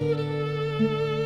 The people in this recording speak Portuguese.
Música